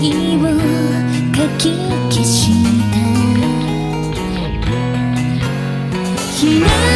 愛をかき消した